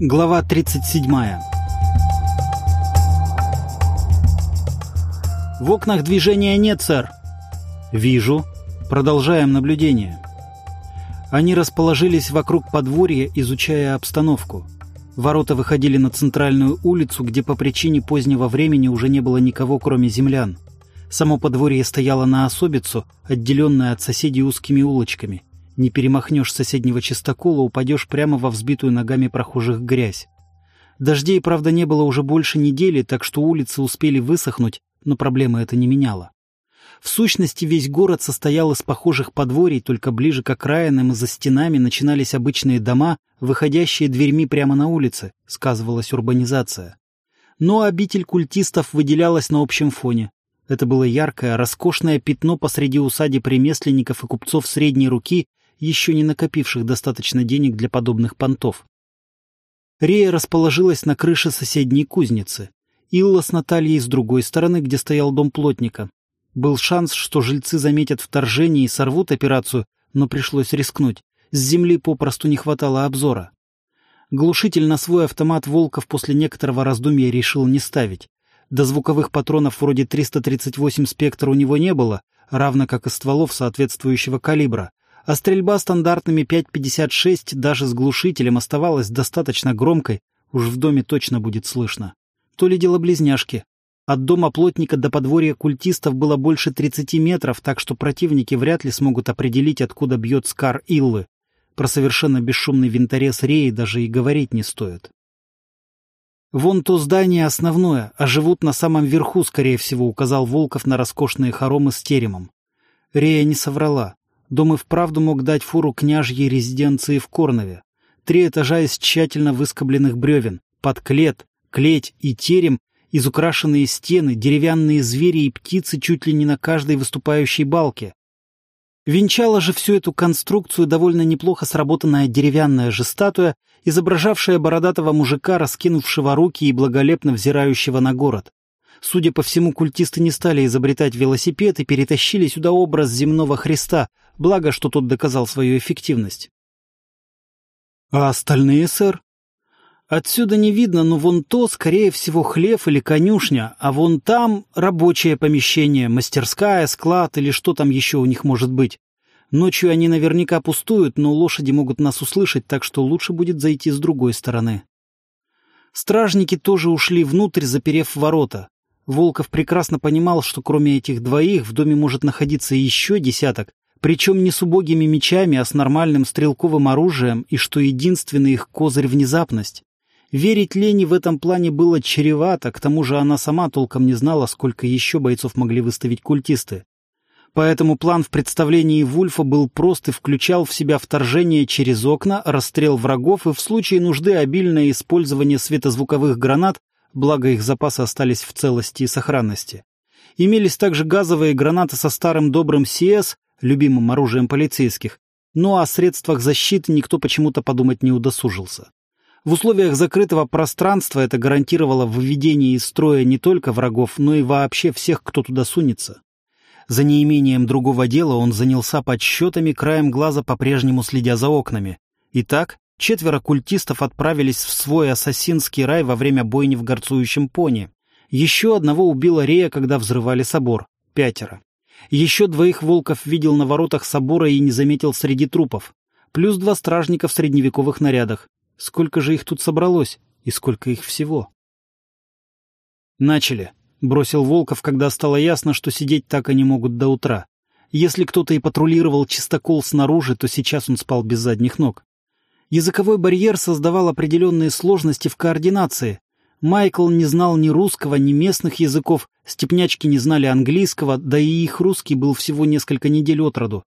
Глава 37 «В окнах движения нет, сэр!» «Вижу. Продолжаем наблюдение». Они расположились вокруг подворья, изучая обстановку. Ворота выходили на центральную улицу, где по причине позднего времени уже не было никого, кроме землян. Само подворье стояло на особицу, отделенное от соседей узкими улочками. Не перемахнешь соседнего чистокола, упадешь прямо во взбитую ногами прохожих грязь. Дождей, правда, не было уже больше недели, так что улицы успели высохнуть, но проблемы это не меняло. В сущности, весь город состоял из похожих подворий, только ближе к окраинам и за стенами начинались обычные дома, выходящие дверьми прямо на улице, сказывалась урбанизация. Но обитель культистов выделялась на общем фоне. Это было яркое, роскошное пятно посреди усадеб ремесленников и купцов средней руки, еще не накопивших достаточно денег для подобных понтов. Рея расположилась на крыше соседней кузницы. Илла с Натальей с другой стороны, где стоял дом плотника. Был шанс, что жильцы заметят вторжение и сорвут операцию, но пришлось рискнуть. С земли попросту не хватало обзора. Глушитель на свой автомат Волков после некоторого раздумья решил не ставить. До звуковых патронов вроде 338 «Спектр» у него не было, равно как и стволов соответствующего калибра, а стрельба стандартными 5.56 даже с глушителем оставалась достаточно громкой, уж в доме точно будет слышно. То ли дело близняшки. От дома плотника до подворья культистов было больше 30 метров, так что противники вряд ли смогут определить, откуда бьет Скар Иллы. Про совершенно бесшумный винторез Реи даже и говорить не стоит. «Вон то здание основное, а живут на самом верху, скорее всего», указал Волков на роскошные хоромы с теремом. Рея не соврала. Дом и вправду мог дать фуру княжьей резиденции в Корнове. Три этажа из тщательно выскобленных бревен, подклет, клеть и терем, изукрашенные стены, деревянные звери и птицы чуть ли не на каждой выступающей балке. Венчала же всю эту конструкцию довольно неплохо сработанная деревянная же статуя, изображавшая бородатого мужика, раскинувшего руки и благолепно взирающего на город. Судя по всему, культисты не стали изобретать велосипед и перетащили сюда образ земного Христа, благо, что тот доказал свою эффективность. «А остальные, сэр?» «Отсюда не видно, но вон то, скорее всего, хлев или конюшня, а вон там рабочее помещение, мастерская, склад или что там еще у них может быть. Ночью они наверняка пустуют, но лошади могут нас услышать, так что лучше будет зайти с другой стороны». Стражники тоже ушли внутрь, заперев ворота. Волков прекрасно понимал, что кроме этих двоих в доме может находиться еще десяток, причем не с убогими мечами, а с нормальным стрелковым оружием, и что единственный их козырь — внезапность. Верить Лене в этом плане было чревато, к тому же она сама толком не знала, сколько еще бойцов могли выставить культисты. Поэтому план в представлении Вульфа был прост и включал в себя вторжение через окна, расстрел врагов и в случае нужды обильное использование светозвуковых гранат благо их запасы остались в целости и сохранности. Имелись также газовые гранаты со старым добрым СИЭС, любимым оружием полицейских, но о средствах защиты никто почему-то подумать не удосужился. В условиях закрытого пространства это гарантировало выведение из строя не только врагов, но и вообще всех, кто туда сунется. За неимением другого дела он занялся подсчетами, краем глаза по-прежнему следя за окнами. Итак, Четверо культистов отправились в свой ассасинский рай во время бойни в горцующем пони. Еще одного убила Рея, когда взрывали собор. Пятеро. Еще двоих волков видел на воротах собора и не заметил среди трупов. Плюс два стражника в средневековых нарядах. Сколько же их тут собралось? И сколько их всего? «Начали», — бросил Волков, когда стало ясно, что сидеть так они могут до утра. Если кто-то и патрулировал чистокол снаружи, то сейчас он спал без задних ног. Языковой барьер создавал определенные сложности в координации. Майкл не знал ни русского, ни местных языков, степнячки не знали английского, да и их русский был всего несколько недель от роду.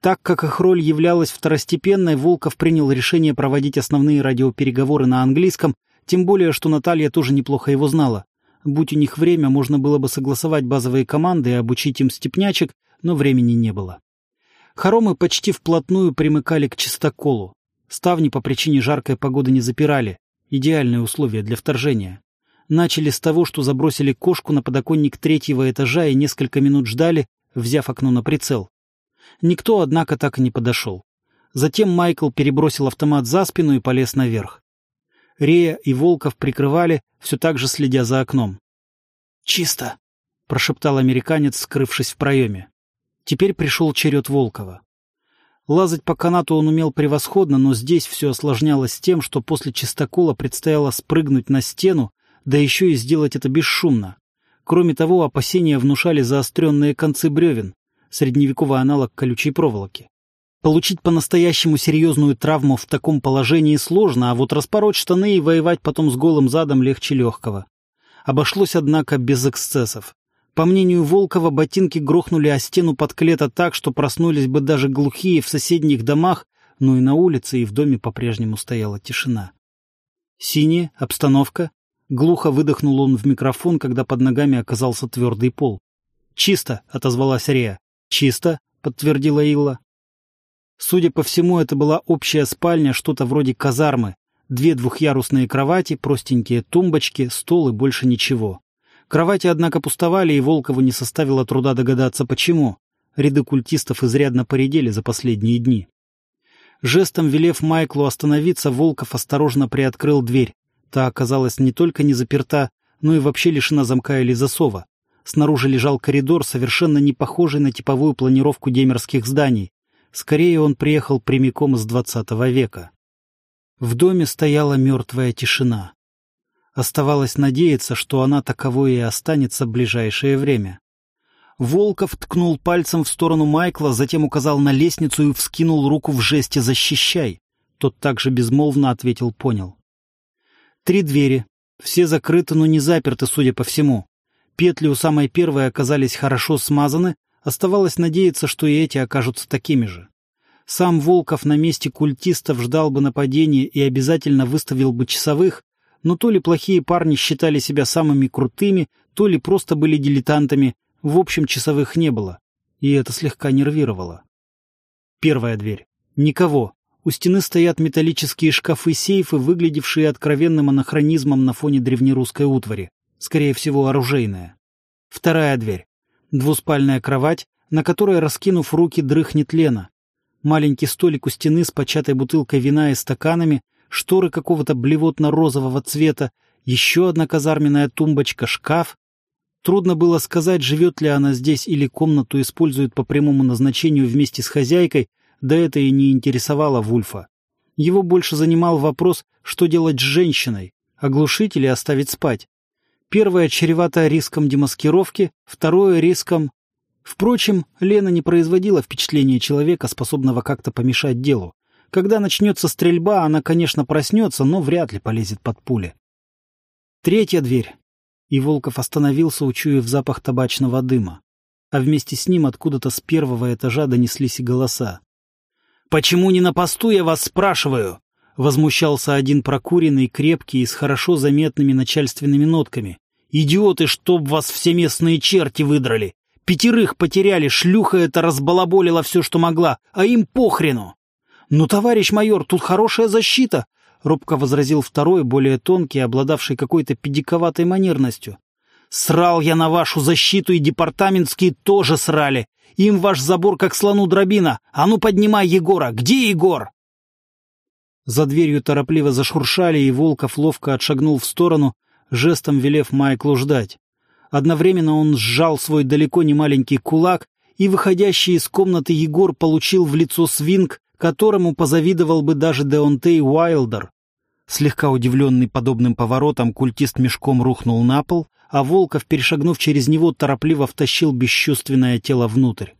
Так как их роль являлась второстепенной, Волков принял решение проводить основные радиопереговоры на английском, тем более, что Наталья тоже неплохо его знала. Будь у них время, можно было бы согласовать базовые команды и обучить им степнячек, но времени не было. Хоромы почти вплотную примыкали к чистоколу. Ставни по причине жаркой погоды не запирали. Идеальные условия для вторжения. Начали с того, что забросили кошку на подоконник третьего этажа и несколько минут ждали, взяв окно на прицел. Никто, однако, так и не подошел. Затем Майкл перебросил автомат за спину и полез наверх. Рея и Волков прикрывали, все так же следя за окном. «Чисто!» — прошептал американец, скрывшись в проеме. Теперь пришел черед Волкова. Лазать по канату он умел превосходно, но здесь все осложнялось тем, что после чистокола предстояло спрыгнуть на стену, да еще и сделать это бесшумно. Кроме того, опасения внушали заостренные концы бревен, средневековый аналог колючей проволоки. Получить по-настоящему серьезную травму в таком положении сложно, а вот распороть штаны и воевать потом с голым задом легче легкого. Обошлось, однако, без эксцессов. По мнению Волкова, ботинки грохнули о стену подклета так, что проснулись бы даже глухие в соседних домах, но и на улице, и в доме по-прежнему стояла тишина. Синяя, обстановка. Глухо выдохнул он в микрофон, когда под ногами оказался твердый пол. «Чисто», — отозвалась Рея. «Чисто», — подтвердила Илла. Судя по всему, это была общая спальня, что-то вроде казармы. Две двухъярусные кровати, простенькие тумбочки, стол и больше ничего. Кровати, однако, пустовали, и Волкову не составило труда догадаться, почему. Ряды культистов изрядно поредели за последние дни. Жестом велев Майклу остановиться, Волков осторожно приоткрыл дверь. Та оказалась не только не заперта, но и вообще лишена замка или засова. Снаружи лежал коридор, совершенно не похожий на типовую планировку демерских зданий. Скорее, он приехал прямиком из двадцатого века. В доме стояла мертвая тишина. Оставалось надеяться, что она таковой и останется в ближайшее время. Волков ткнул пальцем в сторону Майкла, затем указал на лестницу и вскинул руку в жесте «Защищай!». Тот также безмолвно ответил «Понял». Три двери. Все закрыты, но не заперты, судя по всему. Петли у самой первой оказались хорошо смазаны, Оставалось надеяться, что и эти окажутся такими же. Сам Волков на месте культистов ждал бы нападения и обязательно выставил бы часовых, но то ли плохие парни считали себя самыми крутыми, то ли просто были дилетантами, в общем, часовых не было. И это слегка нервировало. Первая дверь. Никого. У стены стоят металлические шкафы-сейфы, выглядевшие откровенным анахронизмом на фоне древнерусской утвари. Скорее всего, оружейная. Вторая дверь. Двуспальная кровать, на которой, раскинув руки, дрыхнет Лена. Маленький столик у стены с початой бутылкой вина и стаканами, шторы какого-то блевотно-розового цвета, еще одна казарменная тумбочка, шкаф. Трудно было сказать, живет ли она здесь или комнату использует по прямому назначению вместе с хозяйкой, да это и не интересовало Вульфа. Его больше занимал вопрос, что делать с женщиной, оглушить или оставить спать. Первое чревато риском демаскировки, второе — риском... Впрочем, Лена не производила впечатления человека, способного как-то помешать делу. Когда начнется стрельба, она, конечно, проснется, но вряд ли полезет под пули. Третья дверь. И Волков остановился, учуяв запах табачного дыма. А вместе с ним откуда-то с первого этажа донеслись и голоса. «Почему не на посту, я вас спрашиваю?» Возмущался один прокуренный, крепкий и с хорошо заметными начальственными нотками. «Идиоты, чтоб вас все местные черти выдрали! Пятерых потеряли, шлюха это разбалаболила все, что могла, а им похрену!» «Ну, товарищ майор, тут хорошая защита!» — робко возразил второй, более тонкий, обладавший какой-то педиковатой манерностью. «Срал я на вашу защиту, и департаментские тоже срали! Им ваш забор как слону дробина! А ну, поднимай Егора! Где Егор?» За дверью торопливо зашуршали, и Волков ловко отшагнул в сторону, жестом велев Майклу ждать. Одновременно он сжал свой далеко не маленький кулак, и выходящий из комнаты Егор получил в лицо свинг, которому позавидовал бы даже Деонтей Уайлдер. Слегка удивленный подобным поворотом, культист мешком рухнул на пол, а Волков, перешагнув через него, торопливо втащил бесчувственное тело внутрь.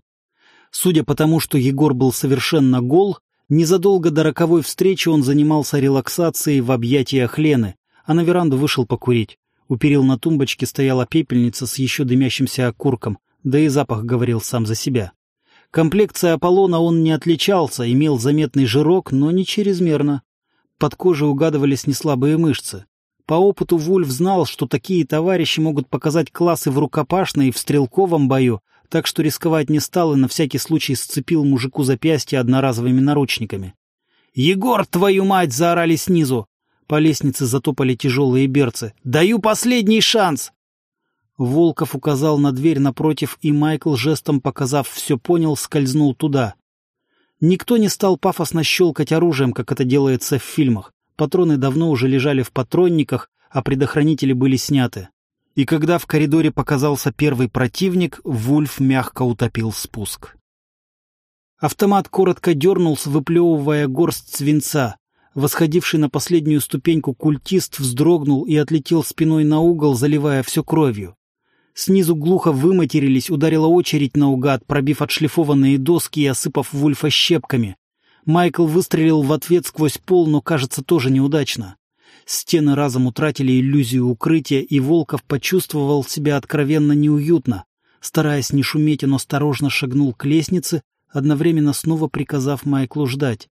Судя по тому, что Егор был совершенно гол, Незадолго до роковой встречи он занимался релаксацией в объятиях Лены, а на веранду вышел покурить. У перил на тумбочке стояла пепельница с еще дымящимся окурком, да и запах говорил сам за себя. Комплекция Аполлона он не отличался, имел заметный жирок, но не чрезмерно. Под кожей угадывались неслабые мышцы. По опыту Вульф знал, что такие товарищи могут показать классы в рукопашной и в стрелковом бою, так что рисковать не стал и на всякий случай сцепил мужику запястье одноразовыми наручниками. «Егор, твою мать!» — заорали снизу. По лестнице затопали тяжелые берцы. «Даю последний шанс!» Волков указал на дверь напротив, и Майкл, жестом показав «все понял», скользнул туда. Никто не стал пафосно щелкать оружием, как это делается в фильмах. патроны давно уже лежали в патронниках, а предохранители были сняты. И когда в коридоре показался первый противник, Вульф мягко утопил спуск. Автомат коротко дернулся, выплевывая горсть свинца. Восходивший на последнюю ступеньку культист вздрогнул и отлетел спиной на угол, заливая все кровью. Снизу глухо выматерились, ударила очередь наугад, пробив отшлифованные доски и осыпав Вульфа щепками. Майкл выстрелил в ответ сквозь пол, но, кажется, тоже неудачно. Стены разом утратили иллюзию укрытия, и Волков почувствовал себя откровенно неуютно. Стараясь не шуметь, он осторожно шагнул к лестнице, одновременно снова приказав Майклу ждать.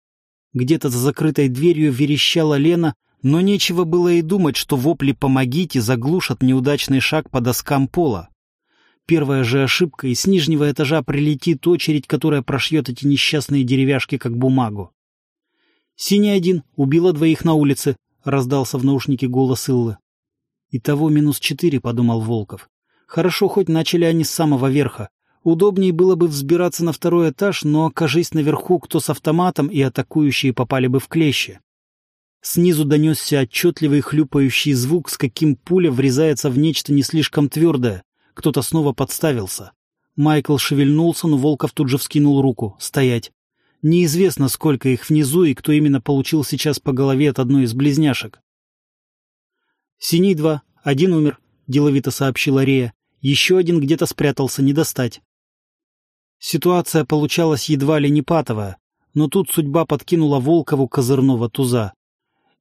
Где-то за закрытой дверью верещала Лена, но нечего было и думать, что вопли «помогите» заглушат неудачный шаг по доскам пола. Первая же ошибка, и с нижнего этажа прилетит очередь, которая прошьет эти несчастные деревяшки, как бумагу. «Синий один, убила двоих на улице», — раздался в наушнике голос Иллы. «Итого минус четыре», — подумал Волков. «Хорошо, хоть начали они с самого верха. Удобнее было бы взбираться на второй этаж, но, окажись наверху кто с автоматом, и атакующие попали бы в клещи. Снизу донесся отчетливый хлюпающий звук, с каким пуля врезается в нечто не слишком твердое. Кто-то снова подставился. Майкл шевельнулся, но Волков тут же вскинул руку. «Стоять!» Неизвестно, сколько их внизу и кто именно получил сейчас по голове от одной из близняшек. «Синий два. Один умер», — деловито сообщила Рея. «Еще один где-то спрятался, не достать». Ситуация получалась едва ли не патовая, но тут судьба подкинула Волкову козырного туза.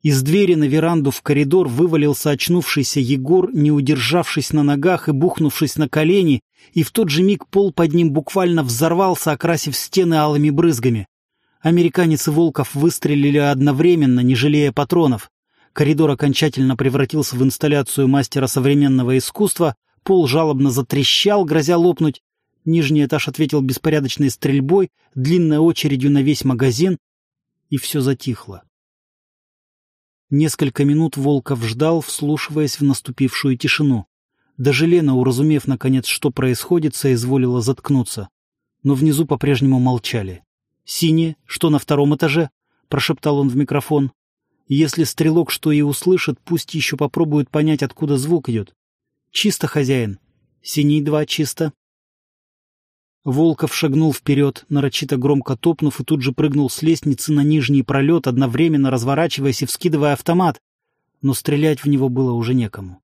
Из двери на веранду в коридор вывалился очнувшийся Егор, не удержавшись на ногах и бухнувшись на колени, и в тот же миг пол под ним буквально взорвался, окрасив стены алыми брызгами. Американец и Волков выстрелили одновременно, не жалея патронов. Коридор окончательно превратился в инсталляцию мастера современного искусства, пол жалобно затрещал, грозя лопнуть. Нижний этаж ответил беспорядочной стрельбой, длинной очередью на весь магазин, и все затихло. Несколько минут Волков ждал, вслушиваясь в наступившую тишину. Даже Лена, уразумев, наконец, что происходит, соизволила заткнуться. Но внизу по-прежнему молчали. «Синие? Что на втором этаже?» — прошептал он в микрофон. «Если стрелок что и услышит, пусть еще попробует понять, откуда звук идет. Чисто, хозяин. Синий два, чисто». Волков шагнул вперед, нарочито громко топнув, и тут же прыгнул с лестницы на нижний пролет, одновременно разворачиваясь и вскидывая автомат. Но стрелять в него было уже некому.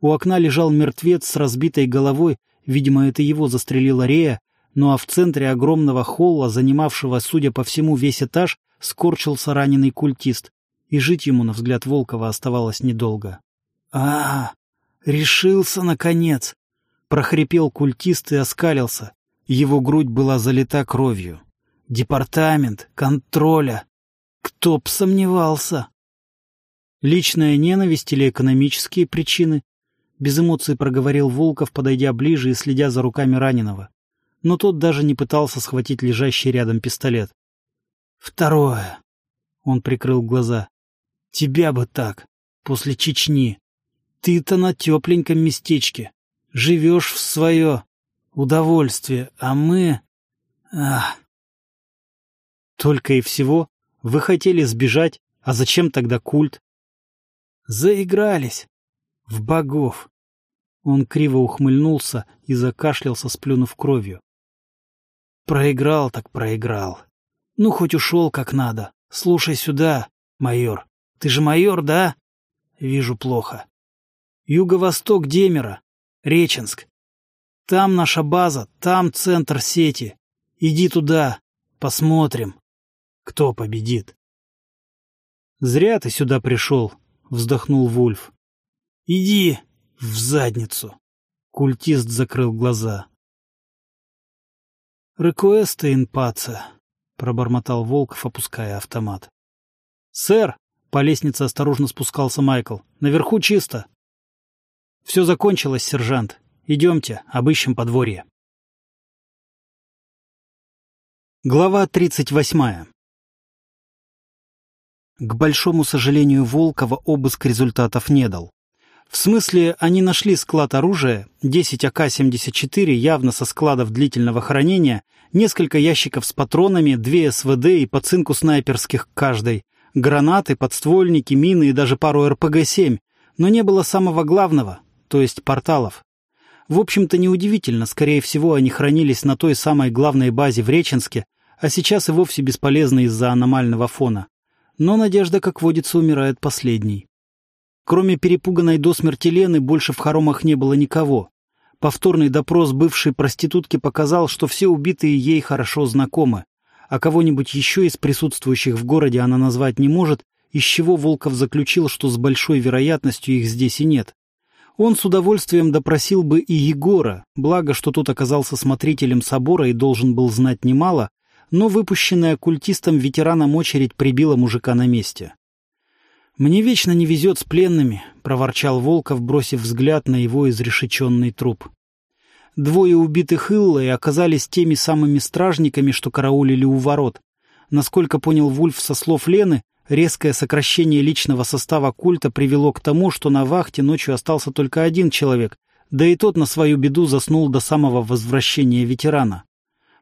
У окна лежал мертвец с разбитой головой, видимо, это его застрелила Рея, ну а в центре огромного холла, занимавшего, судя по всему, весь этаж, скорчился раненый культист, и жить ему, на взгляд Волкова, оставалось недолго. а, -а, -а решился, наконец! — прохрипел культист и оскалился. Его грудь была залита кровью. Департамент, контроля. Кто б сомневался? Личная ненависть или экономические причины? Без эмоций проговорил Волков, подойдя ближе и следя за руками раненого. Но тот даже не пытался схватить лежащий рядом пистолет. Второе. Он прикрыл глаза. Тебя бы так, после Чечни. Ты-то на тепленьком местечке. Живешь в свое удовольствие, а мы... Ах. Только и всего вы хотели сбежать, а зачем тогда культ? Заигрались. В богов. Он криво ухмыльнулся и закашлялся, сплюнув кровью. Проиграл так проиграл. Ну, хоть ушел как надо. Слушай сюда, майор. Ты же майор, да? Вижу плохо. Юго-восток Демера. Реченск. Там наша база, там центр сети. Иди туда, посмотрим, кто победит. Зря ты сюда пришел, вздохнул Вульф. Иди в задницу. Культист закрыл глаза. «Рекуэста инпаца», — пробормотал Волков, опуская автомат. «Сэр!» — по лестнице осторожно спускался Майкл. «Наверху чисто». «Все закончилось, сержант. Идемте, обыщем подворье. Глава 38 К большому сожалению Волкова обыск результатов не дал. В смысле, они нашли склад оружия, 10 АК-74 явно со складов длительного хранения, несколько ящиков с патронами, две СВД и по цинку снайперских каждой, Гранаты, подствольники, мины и даже пару РПГ-7, но не было самого главного, то есть порталов. В общем-то, неудивительно, скорее всего, они хранились на той самой главной базе в Реченске, а сейчас и вовсе бесполезны из-за аномального фона. Но надежда, как водится, умирает последней. Кроме перепуганной до смерти Лены, больше в хоромах не было никого. Повторный допрос бывшей проститутки показал, что все убитые ей хорошо знакомы, а кого-нибудь еще из присутствующих в городе она назвать не может, из чего Волков заключил, что с большой вероятностью их здесь и нет. Он с удовольствием допросил бы и Егора, благо, что тот оказался смотрителем собора и должен был знать немало, но выпущенная культистом ветераном очередь прибила мужика на месте. «Мне вечно не везет с пленными», — проворчал Волков, бросив взгляд на его изрешеченный труп. Двое убитых Иллой оказались теми самыми стражниками, что караулили у ворот. Насколько понял Вульф со слов Лены, резкое сокращение личного состава культа привело к тому, что на вахте ночью остался только один человек, да и тот на свою беду заснул до самого возвращения ветерана.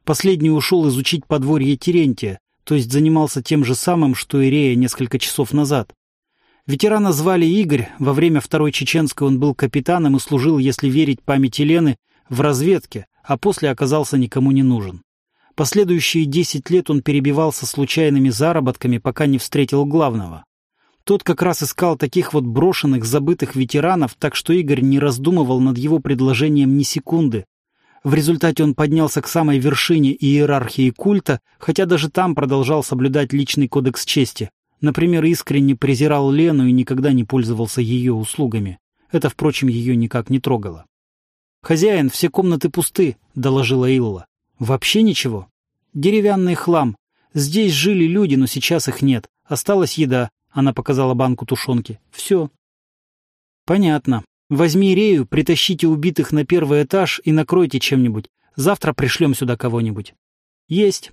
Последний ушел изучить подворье Терентия, то есть занимался тем же самым, что и Рея несколько часов назад. Ветерана звали Игорь, во время Второй Чеченской он был капитаном и служил, если верить памяти Лены, в разведке, а после оказался никому не нужен. Последующие десять лет он перебивался случайными заработками, пока не встретил главного. Тот как раз искал таких вот брошенных, забытых ветеранов, так что Игорь не раздумывал над его предложением ни секунды. В результате он поднялся к самой вершине иерархии культа, хотя даже там продолжал соблюдать личный кодекс чести, Например, искренне презирал Лену и никогда не пользовался ее услугами. Это, впрочем, ее никак не трогало. «Хозяин, все комнаты пусты», — доложила Илла. «Вообще ничего? Деревянный хлам. Здесь жили люди, но сейчас их нет. Осталась еда», — она показала банку тушенки. «Все». «Понятно. Возьми Рею, притащите убитых на первый этаж и накройте чем-нибудь. Завтра пришлем сюда кого-нибудь». «Есть».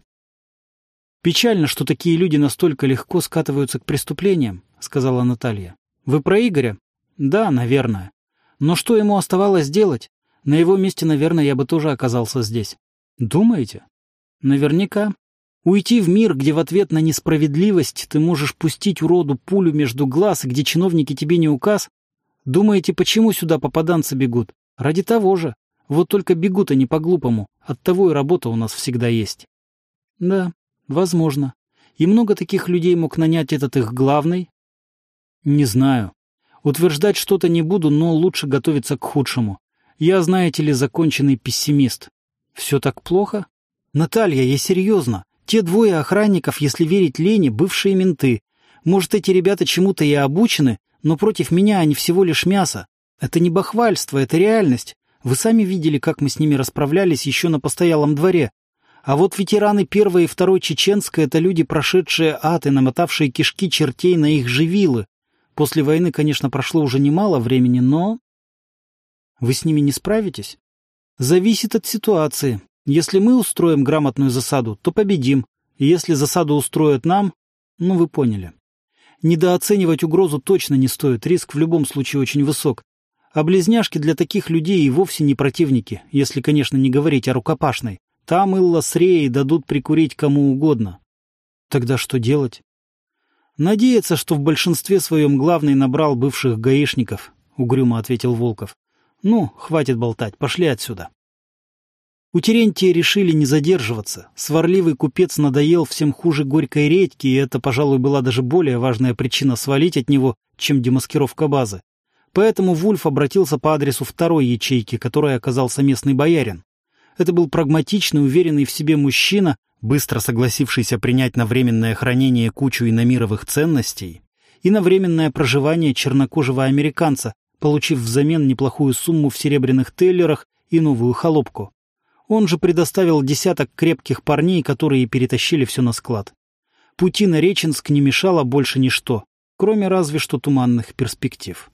«Печально, что такие люди настолько легко скатываются к преступлениям», — сказала Наталья. «Вы про Игоря?» «Да, наверное. Но что ему оставалось делать? На его месте, наверное, я бы тоже оказался здесь». «Думаете?» «Наверняка. Уйти в мир, где в ответ на несправедливость ты можешь пустить уроду пулю между глаз, где чиновники тебе не указ? Думаете, почему сюда попаданцы бегут? Ради того же. Вот только бегут они по-глупому. Оттого и работа у нас всегда есть». «Да, Возможно. И много таких людей мог нанять этот их главный? Не знаю. Утверждать что-то не буду, но лучше готовиться к худшему. Я, знаете ли, законченный пессимист. Все так плохо? Наталья, я серьезно. Те двое охранников, если верить Лене, бывшие менты. Может, эти ребята чему-то и обучены, но против меня они всего лишь мясо. Это не бахвальство, это реальность. Вы сами видели, как мы с ними расправлялись еще на постоялом дворе. А вот ветераны первой и второй чеченской — это люди, прошедшие ад и намотавшие кишки чертей на их живилы. После войны, конечно, прошло уже немало времени, но... Вы с ними не справитесь? Зависит от ситуации. Если мы устроим грамотную засаду, то победим. Если засаду устроят нам, ну вы поняли. Недооценивать угрозу точно не стоит, риск в любом случае очень высок. А близняшки для таких людей и вовсе не противники, если, конечно, не говорить о рукопашной. Там Илла с Реей дадут прикурить кому угодно. Тогда что делать? Надеяться, что в большинстве своем главный набрал бывших гаишников, угрюмо ответил Волков. Ну, хватит болтать, пошли отсюда. У Терентия решили не задерживаться. Сварливый купец надоел всем хуже горькой редьки, и это, пожалуй, была даже более важная причина свалить от него, чем демаскировка базы. Поэтому Вульф обратился по адресу второй ячейки, которой оказался местный боярин. Это был прагматичный, уверенный в себе мужчина, быстро согласившийся принять на временное хранение кучу иномировых ценностей и на временное проживание чернокожего американца, получив взамен неплохую сумму в серебряных теллерах и новую холопку. Он же предоставил десяток крепких парней, которые перетащили все на склад. Пути на Реченск не мешало больше ничто, кроме разве что туманных перспектив.